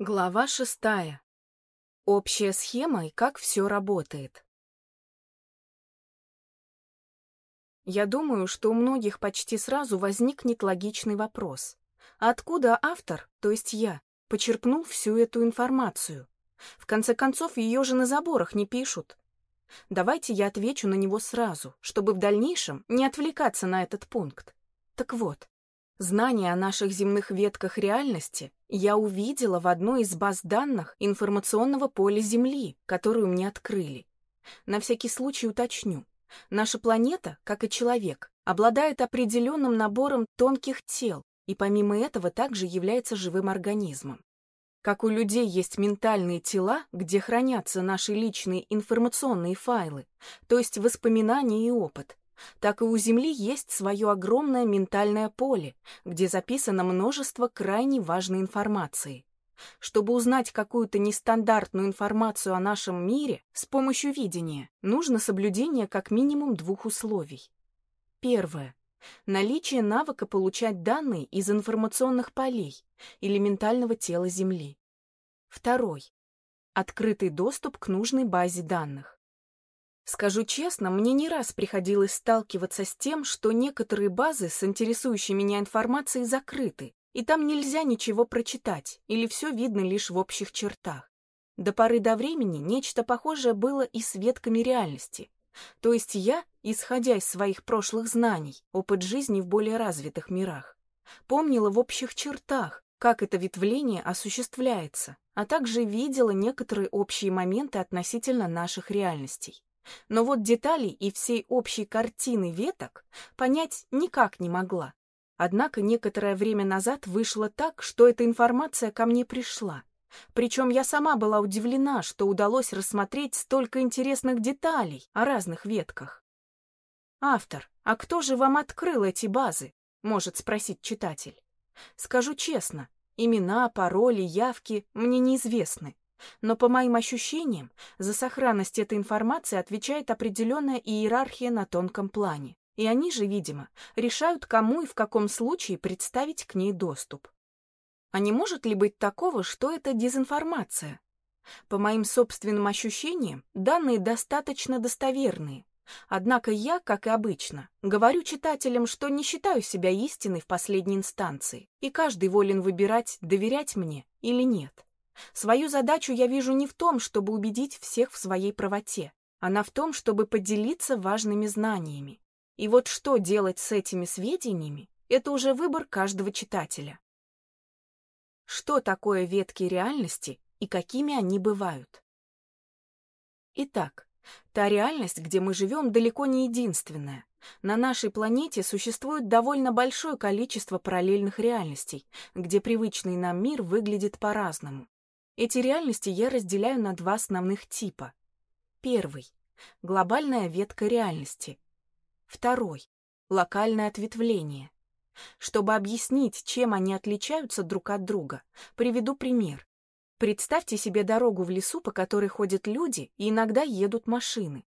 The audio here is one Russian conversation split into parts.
Глава шестая. Общая схема и как все работает. Я думаю, что у многих почти сразу возникнет логичный вопрос. Откуда автор, то есть я, почерпнул всю эту информацию? В конце концов, ее же на заборах не пишут. Давайте я отвечу на него сразу, чтобы в дальнейшем не отвлекаться на этот пункт. Так вот, Знания о наших земных ветках реальности я увидела в одной из баз данных информационного поля Земли, которую мне открыли. На всякий случай уточню. Наша планета, как и человек, обладает определенным набором тонких тел и помимо этого также является живым организмом. Как у людей есть ментальные тела, где хранятся наши личные информационные файлы, то есть воспоминания и опыт, так и у Земли есть свое огромное ментальное поле, где записано множество крайне важной информации. Чтобы узнать какую-то нестандартную информацию о нашем мире с помощью видения, нужно соблюдение как минимум двух условий. Первое. Наличие навыка получать данные из информационных полей или ментального тела Земли. Второй. Открытый доступ к нужной базе данных. Скажу честно, мне не раз приходилось сталкиваться с тем, что некоторые базы с интересующей меня информацией закрыты, и там нельзя ничего прочитать, или все видно лишь в общих чертах. До поры до времени нечто похожее было и с ветками реальности. То есть я, исходя из своих прошлых знаний, опыт жизни в более развитых мирах, помнила в общих чертах, как это ветвление осуществляется, а также видела некоторые общие моменты относительно наших реальностей. Но вот деталей и всей общей картины веток понять никак не могла. Однако некоторое время назад вышло так, что эта информация ко мне пришла. Причем я сама была удивлена, что удалось рассмотреть столько интересных деталей о разных ветках. «Автор, а кто же вам открыл эти базы?» — может спросить читатель. Скажу честно, имена, пароли, явки мне неизвестны. Но по моим ощущениям, за сохранность этой информации отвечает определенная иерархия на тонком плане. И они же, видимо, решают, кому и в каком случае представить к ней доступ. А не может ли быть такого, что это дезинформация? По моим собственным ощущениям, данные достаточно достоверные. Однако я, как и обычно, говорю читателям, что не считаю себя истиной в последней инстанции, и каждый волен выбирать, доверять мне или нет. Свою задачу я вижу не в том, чтобы убедить всех в своей правоте. Она в том, чтобы поделиться важными знаниями. И вот что делать с этими сведениями, это уже выбор каждого читателя. Что такое ветки реальности и какими они бывают? Итак, та реальность, где мы живем, далеко не единственная. На нашей планете существует довольно большое количество параллельных реальностей, где привычный нам мир выглядит по-разному. Эти реальности я разделяю на два основных типа. Первый — глобальная ветка реальности. Второй — локальное ответвление. Чтобы объяснить, чем они отличаются друг от друга, приведу пример. Представьте себе дорогу в лесу, по которой ходят люди и иногда едут машины.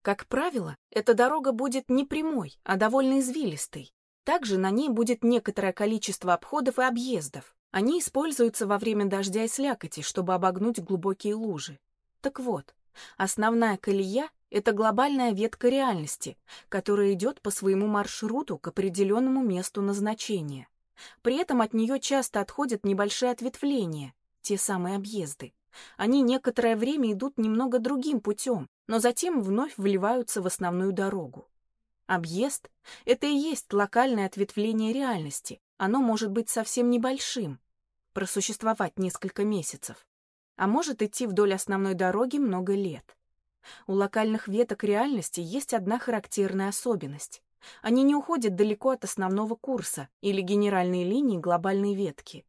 Как правило, эта дорога будет не прямой, а довольно извилистой. Также на ней будет некоторое количество обходов и объездов. Они используются во время дождя и слякоти, чтобы обогнуть глубокие лужи. Так вот, основная колея — это глобальная ветка реальности, которая идет по своему маршруту к определенному месту назначения. При этом от нее часто отходят небольшие ответвления, те самые объезды. Они некоторое время идут немного другим путем, но затем вновь вливаются в основную дорогу. Объезд — это и есть локальное ответвление реальности. Оно может быть совсем небольшим, просуществовать несколько месяцев, а может идти вдоль основной дороги много лет. У локальных веток реальности есть одна характерная особенность. Они не уходят далеко от основного курса или генеральной линии глобальной ветки.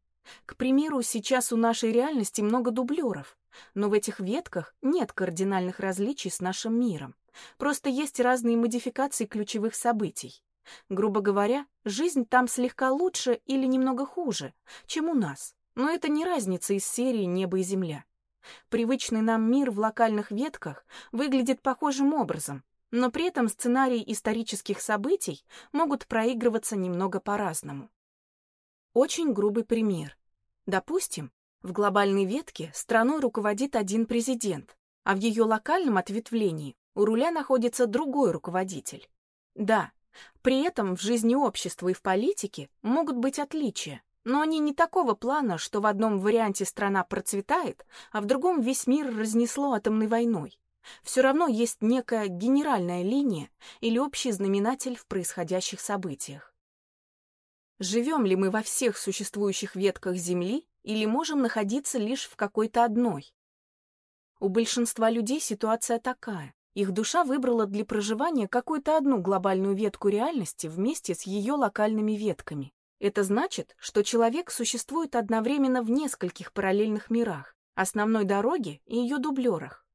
К примеру, сейчас у нашей реальности много дублеров, но в этих ветках нет кардинальных различий с нашим миром. Просто есть разные модификации ключевых событий. Грубо говоря, жизнь там слегка лучше или немного хуже, чем у нас. Но это не разница из серии «Небо и земля». Привычный нам мир в локальных ветках выглядит похожим образом, но при этом сценарии исторических событий могут проигрываться немного по-разному. Очень грубый пример. Допустим, В глобальной ветке страной руководит один президент, а в ее локальном ответвлении у руля находится другой руководитель. Да, при этом в жизни общества и в политике могут быть отличия, но они не такого плана, что в одном варианте страна процветает, а в другом весь мир разнесло атомной войной. Все равно есть некая генеральная линия или общий знаменатель в происходящих событиях. Живем ли мы во всех существующих ветках Земли или можем находиться лишь в какой-то одной? У большинства людей ситуация такая. Их душа выбрала для проживания какую-то одну глобальную ветку реальности вместе с ее локальными ветками. Это значит, что человек существует одновременно в нескольких параллельных мирах, основной дороге и ее дублерах.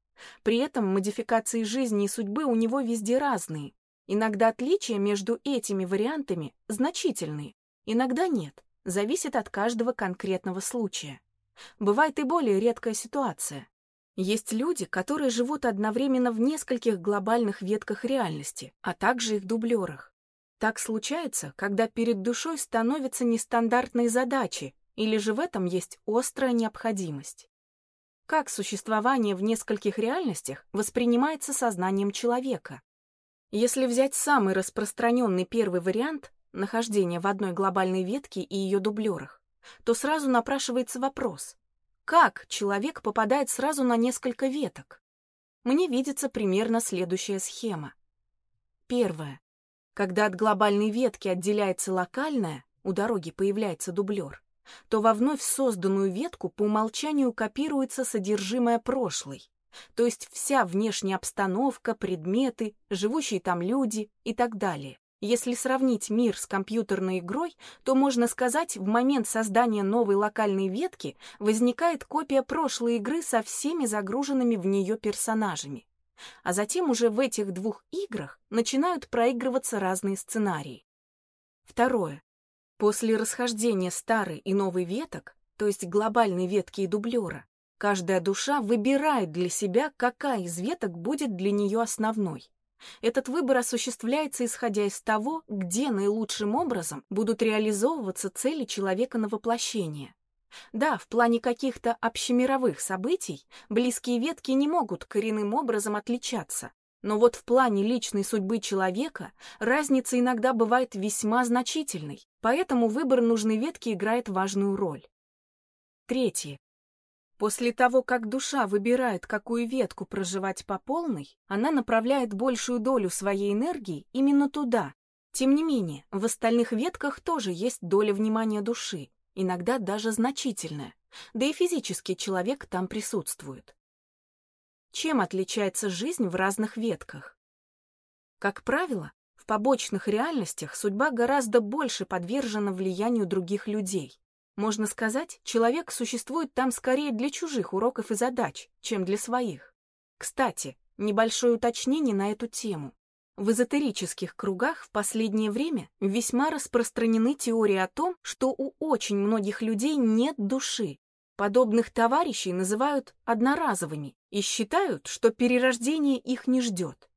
При этом модификации жизни и судьбы у него везде разные. Иногда отличия между этими вариантами значительные, иногда нет, зависит от каждого конкретного случая. Бывает и более редкая ситуация. Есть люди, которые живут одновременно в нескольких глобальных ветках реальности, а также их дублерах. Так случается, когда перед душой становятся нестандартные задачи, или же в этом есть острая необходимость. Как существование в нескольких реальностях воспринимается сознанием человека? Если взять самый распространенный первый вариант – нахождение в одной глобальной ветке и ее дублерах, то сразу напрашивается вопрос – как человек попадает сразу на несколько веток? Мне видится примерно следующая схема. Первое. Когда от глобальной ветки отделяется локальная, у дороги появляется дублер, то во вновь созданную ветку по умолчанию копируется содержимое прошлой, то есть вся внешняя обстановка, предметы, живущие там люди и так далее. Если сравнить мир с компьютерной игрой, то можно сказать, в момент создания новой локальной ветки возникает копия прошлой игры со всеми загруженными в нее персонажами. А затем уже в этих двух играх начинают проигрываться разные сценарии. Второе. После расхождения старой и новой веток, то есть глобальной ветки и дублера, каждая душа выбирает для себя, какая из веток будет для нее основной. Этот выбор осуществляется исходя из того, где наилучшим образом будут реализовываться цели человека на воплощение. Да, в плане каких-то общемировых событий близкие ветки не могут коренным образом отличаться, но вот в плане личной судьбы человека разница иногда бывает весьма значительной, поэтому выбор нужной ветки играет важную роль. Третье. После того, как душа выбирает, какую ветку проживать по полной, она направляет большую долю своей энергии именно туда. Тем не менее, в остальных ветках тоже есть доля внимания души, иногда даже значительная, да и физический человек там присутствует. Чем отличается жизнь в разных ветках? Как правило, в побочных реальностях судьба гораздо больше подвержена влиянию других людей. Можно сказать, человек существует там скорее для чужих уроков и задач, чем для своих. Кстати, небольшое уточнение на эту тему. В эзотерических кругах в последнее время весьма распространены теории о том, что у очень многих людей нет души. Подобных товарищей называют одноразовыми и считают, что перерождение их не ждет.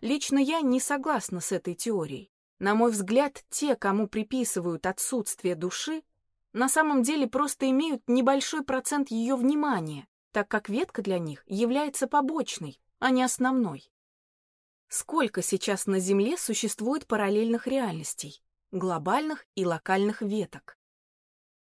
Лично я не согласна с этой теорией. На мой взгляд, те, кому приписывают отсутствие души, на самом деле просто имеют небольшой процент ее внимания, так как ветка для них является побочной, а не основной. Сколько сейчас на Земле существует параллельных реальностей, глобальных и локальных веток?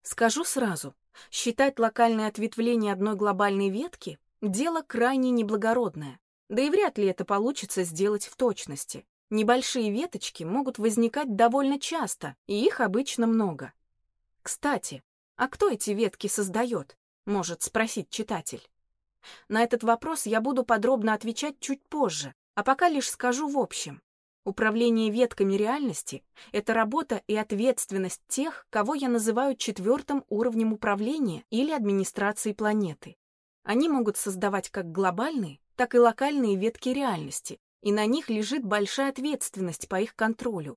Скажу сразу, считать локальное ответвление одной глобальной ветки – дело крайне неблагородное, да и вряд ли это получится сделать в точности. Небольшие веточки могут возникать довольно часто, и их обычно много. Кстати, а кто эти ветки создает? Может спросить читатель. На этот вопрос я буду подробно отвечать чуть позже, а пока лишь скажу в общем. Управление ветками реальности — это работа и ответственность тех, кого я называю четвертым уровнем управления или администрации планеты. Они могут создавать как глобальные, так и локальные ветки реальности, и на них лежит большая ответственность по их контролю.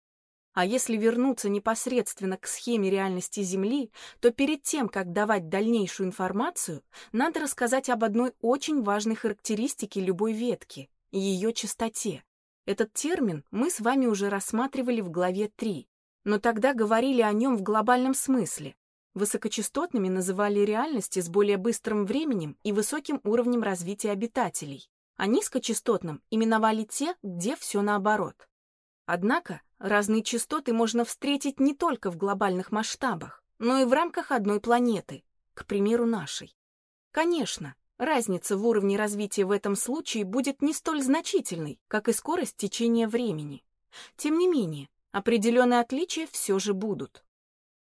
А если вернуться непосредственно к схеме реальности Земли, то перед тем, как давать дальнейшую информацию, надо рассказать об одной очень важной характеристике любой ветки – ее частоте. Этот термин мы с вами уже рассматривали в главе 3, но тогда говорили о нем в глобальном смысле. Высокочастотными называли реальности с более быстрым временем и высоким уровнем развития обитателей, а низкочастотным именовали те, где все наоборот. Однако разные частоты можно встретить не только в глобальных масштабах, но и в рамках одной планеты, к примеру, нашей. Конечно, разница в уровне развития в этом случае будет не столь значительной, как и скорость течения времени. Тем не менее, определенные отличия все же будут.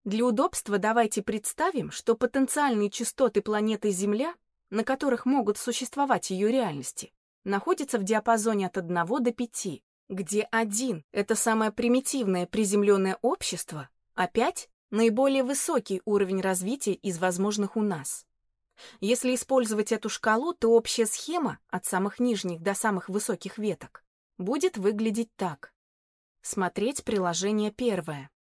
Для удобства давайте представим, что потенциальные частоты планеты Земля, на которых могут существовать ее реальности, находятся в диапазоне от 1 до 5, где 1 — это самое примитивное приземленное общество, а 5 — наиболее высокий уровень развития из возможных у нас. Если использовать эту шкалу, то общая схема от самых нижних до самых высоких веток будет выглядеть так. Смотреть приложение первое.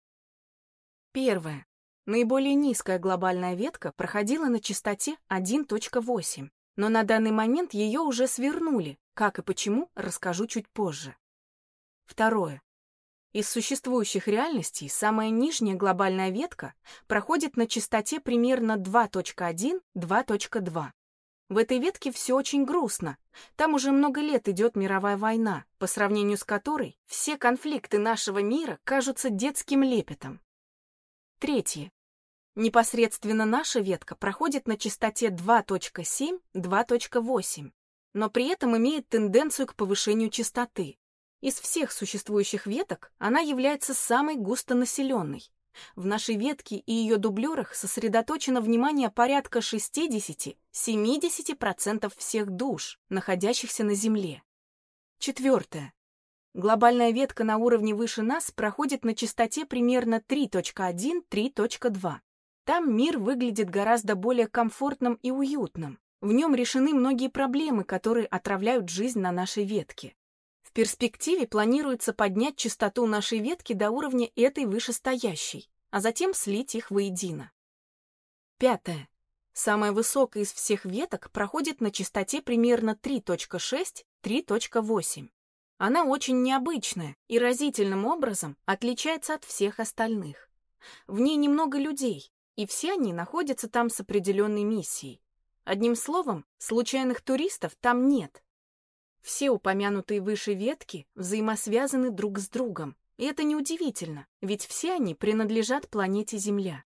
Первое. Наиболее низкая глобальная ветка проходила на частоте 1.8, но на данный момент ее уже свернули. Как и почему, расскажу чуть позже. Второе. Из существующих реальностей самая нижняя глобальная ветка проходит на частоте примерно 2.1-2.2. В этой ветке все очень грустно. Там уже много лет идет мировая война, по сравнению с которой все конфликты нашего мира кажутся детским лепетом. Третье. Непосредственно наша ветка проходит на частоте 2.7-2.8, но при этом имеет тенденцию к повышению частоты. Из всех существующих веток она является самой густонаселенной. В нашей ветке и ее дублерах сосредоточено внимание порядка 60-70% всех душ, находящихся на Земле. Четвертое. Глобальная ветка на уровне выше нас проходит на частоте примерно 3.1-3.2. Там мир выглядит гораздо более комфортным и уютным. В нем решены многие проблемы, которые отравляют жизнь на нашей ветке. В перспективе планируется поднять частоту нашей ветки до уровня этой вышестоящей, а затем слить их воедино. Пятое. Самая высокая из всех веток проходит на частоте примерно 3.6-3.8. Она очень необычная и разительным образом отличается от всех остальных. В ней немного людей, и все они находятся там с определенной миссией. Одним словом, случайных туристов там нет. Все упомянутые выше ветки взаимосвязаны друг с другом, и это неудивительно, ведь все они принадлежат планете Земля.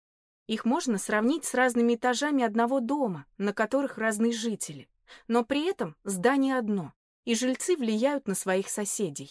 Их можно сравнить с разными этажами одного дома, на которых разные жители, но при этом здание одно, и жильцы влияют на своих соседей.